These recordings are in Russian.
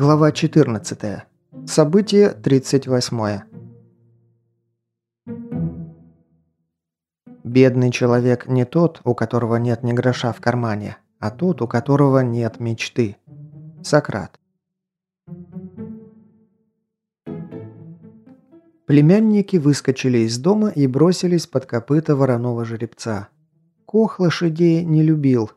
Глава 14. Событие 38. Бедный человек не тот, у которого нет ни гроша в кармане, а тот, у которого нет мечты. Сократ. Племянники выскочили из дома и бросились под копыта вороного жеребца. Кох лошадей не любил.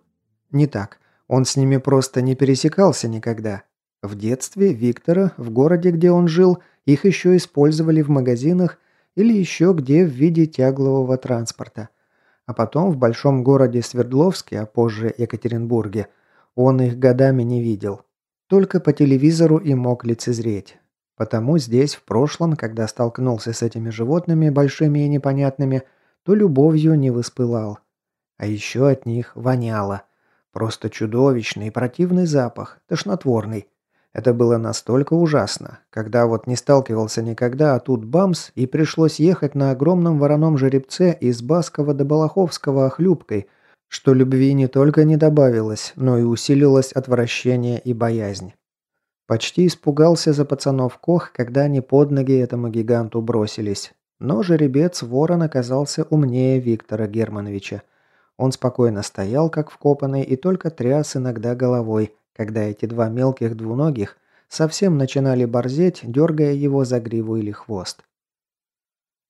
Не так. Он с ними просто не пересекался никогда. В детстве Виктора, в городе, где он жил, их еще использовали в магазинах или еще где в виде тяглового транспорта. А потом в большом городе Свердловске, а позже Екатеринбурге, он их годами не видел. Только по телевизору и мог лицезреть. Потому здесь, в прошлом, когда столкнулся с этими животными, большими и непонятными, то любовью не воспылал. А еще от них воняло. Просто чудовищный противный запах, тошнотворный. Это было настолько ужасно, когда вот не сталкивался никогда, а тут бамс, и пришлось ехать на огромном вороном жеребце из Баскова до Балаховского охлюбкой, что любви не только не добавилось, но и усилилось отвращение и боязнь. Почти испугался за пацанов Кох, когда они под ноги этому гиганту бросились. Но жеребец ворон оказался умнее Виктора Германовича. Он спокойно стоял, как вкопанный, и только тряс иногда головой – когда эти два мелких двуногих совсем начинали борзеть, дергая его за гриву или хвост.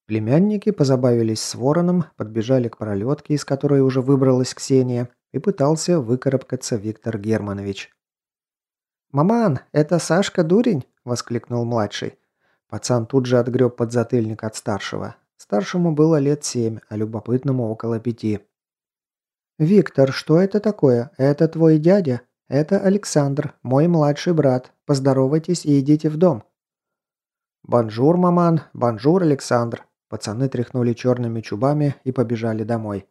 Племянники позабавились с вороном, подбежали к пролетке, из которой уже выбралась Ксения, и пытался выкарабкаться Виктор Германович. «Маман, это Сашка Дурень?» – воскликнул младший. Пацан тут же отгреб подзатыльник от старшего. Старшему было лет семь, а любопытному около пяти. «Виктор, что это такое? Это твой дядя?» «Это Александр, мой младший брат. Поздоровайтесь и идите в дом». «Bonjour, maman, bonjour, Александр». Пацаны тряхнули черными чубами и побежали домой.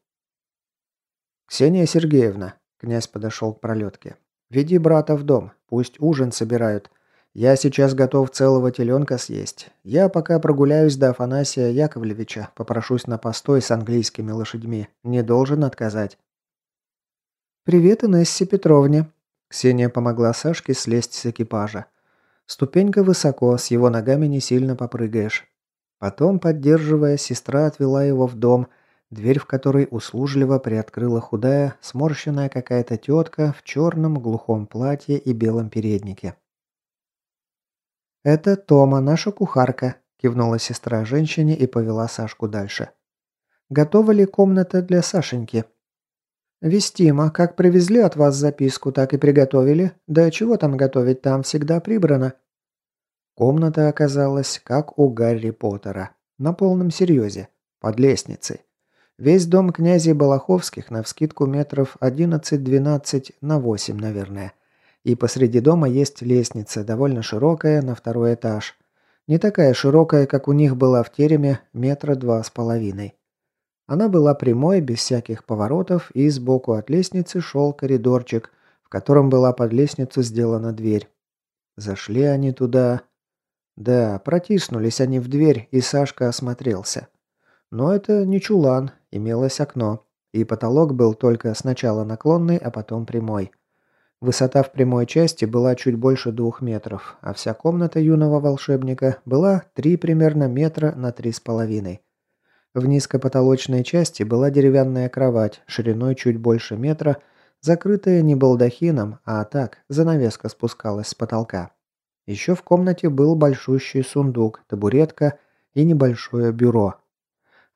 «Ксения Сергеевна», – князь подошел к пролетке, – «веди брата в дом, пусть ужин собирают. Я сейчас готов целого теленка съесть. Я пока прогуляюсь до Афанасия Яковлевича, попрошусь на постой с английскими лошадьми. Не должен отказать». «Привет Инессе Петровне», Ксения помогла Сашке слезть с экипажа. Ступенька высоко, с его ногами не сильно попрыгаешь. Потом, поддерживая, сестра отвела его в дом, дверь в которой услужливо приоткрыла худая, сморщенная какая-то тетка в черном глухом платье и белом переднике. «Это Тома, наша кухарка», – кивнула сестра женщине и повела Сашку дальше. «Готова ли комната для Сашеньки?» «Вестимо, как привезли от вас записку, так и приготовили. Да чего там готовить, там всегда прибрано». Комната оказалась, как у Гарри Поттера. На полном серьезе. Под лестницей. Весь дом князей Балаховских навскидку метров 11-12 на 8, наверное. И посреди дома есть лестница, довольно широкая, на второй этаж. Не такая широкая, как у них была в тереме, метра два с половиной. Она была прямой, без всяких поворотов, и сбоку от лестницы шел коридорчик, в котором была под лестницу сделана дверь. Зашли они туда... Да, протиснулись они в дверь, и Сашка осмотрелся. Но это не чулан, имелось окно, и потолок был только сначала наклонный, а потом прямой. Высота в прямой части была чуть больше двух метров, а вся комната юного волшебника была три примерно метра на три с половиной. В низкопотолочной части была деревянная кровать, шириной чуть больше метра, закрытая не балдахином, а так, занавеска спускалась с потолка. Еще в комнате был большущий сундук, табуретка и небольшое бюро.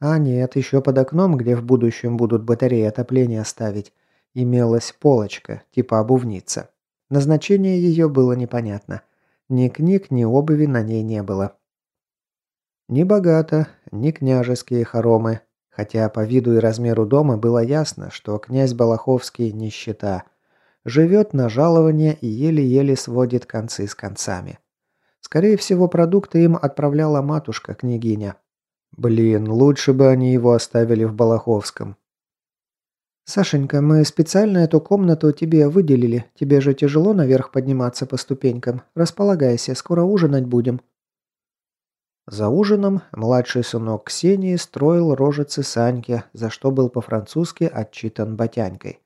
А нет, еще под окном, где в будущем будут батареи отопления ставить, имелась полочка, типа обувница. Назначение ее было непонятно. Ни книг, ни обуви на ней не было. Не богато, не княжеские хоромы, хотя по виду и размеру дома было ясно, что князь Балаховский нищета. Живет на жалование и еле-еле сводит концы с концами. Скорее всего, продукты им отправляла матушка-княгиня. Блин, лучше бы они его оставили в Балаховском. «Сашенька, мы специально эту комнату тебе выделили. Тебе же тяжело наверх подниматься по ступенькам. Располагайся, скоро ужинать будем». За ужином младший сынок Ксении строил рожицы Саньке, за что был по-французски отчитан батянькой.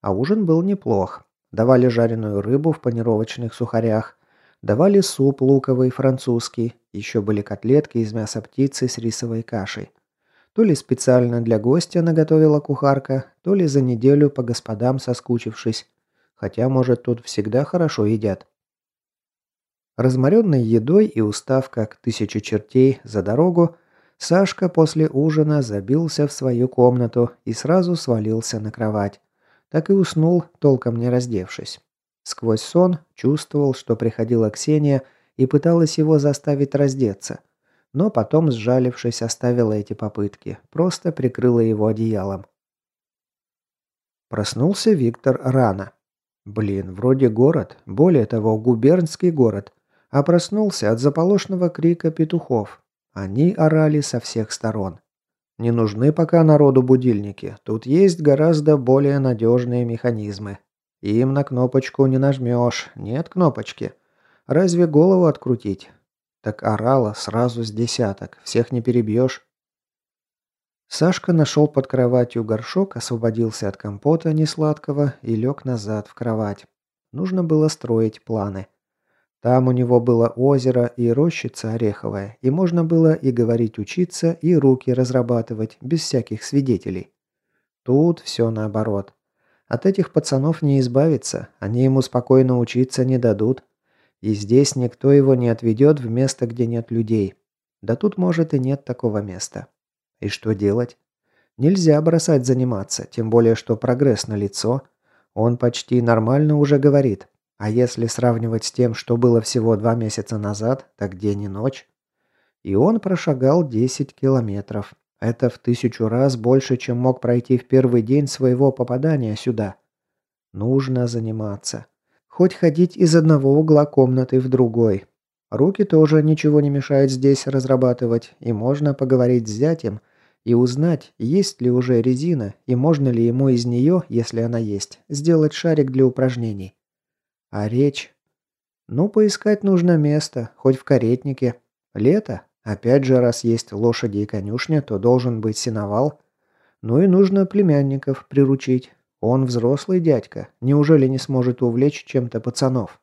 А ужин был неплох. Давали жареную рыбу в панировочных сухарях, давали суп луковый французский, еще были котлетки из мяса птицы с рисовой кашей. То ли специально для гостя наготовила кухарка, то ли за неделю по господам соскучившись. Хотя, может, тут всегда хорошо едят. Разморенной едой и устав как тысячу чертей за дорогу, Сашка после ужина забился в свою комнату и сразу свалился на кровать. Так и уснул, толком не раздевшись. Сквозь сон чувствовал, что приходила Ксения и пыталась его заставить раздеться – но потом, сжалившись, оставила эти попытки, просто прикрыла его одеялом. Проснулся Виктор рано. Блин, вроде город, более того, губернский город, а проснулся от заполошного крика петухов. Они орали со всех сторон. Не нужны пока народу будильники, тут есть гораздо более надежные механизмы. Им на кнопочку не нажмешь, нет кнопочки. Разве голову открутить? Так орала сразу с десяток, всех не перебьешь. Сашка нашел под кроватью горшок, освободился от компота несладкого и лег назад в кровать. Нужно было строить планы. Там у него было озеро и рощица ореховая, и можно было и говорить учиться, и руки разрабатывать, без всяких свидетелей. Тут все наоборот. От этих пацанов не избавиться, они ему спокойно учиться не дадут. И здесь никто его не отведет в место, где нет людей. Да тут, может, и нет такого места. И что делать? Нельзя бросать заниматься, тем более, что прогресс на лицо. Он почти нормально уже говорит. А если сравнивать с тем, что было всего два месяца назад, так день и ночь. И он прошагал 10 километров. Это в тысячу раз больше, чем мог пройти в первый день своего попадания сюда. Нужно заниматься. Хоть ходить из одного угла комнаты в другой. Руки тоже ничего не мешает здесь разрабатывать, и можно поговорить с зятем и узнать, есть ли уже резина и можно ли ему из нее, если она есть, сделать шарик для упражнений. А речь? Ну, поискать нужно место, хоть в каретнике. Лето. Опять же, раз есть лошади и конюшня, то должен быть сеновал. Ну и нужно племянников приручить. Он взрослый дядька. Неужели не сможет увлечь чем-то пацанов?